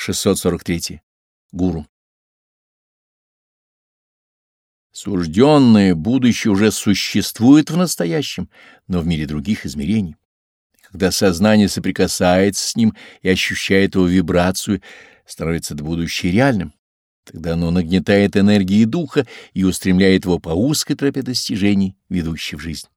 643. Гуру. Сужденное будущее уже существует в настоящем, но в мире других измерений. Когда сознание соприкасается с ним и ощущает его вибрацию, становится это будущее реальным. Тогда оно нагнетает энергии духа и устремляет его по узкой тропе достижений, ведущей в жизнь.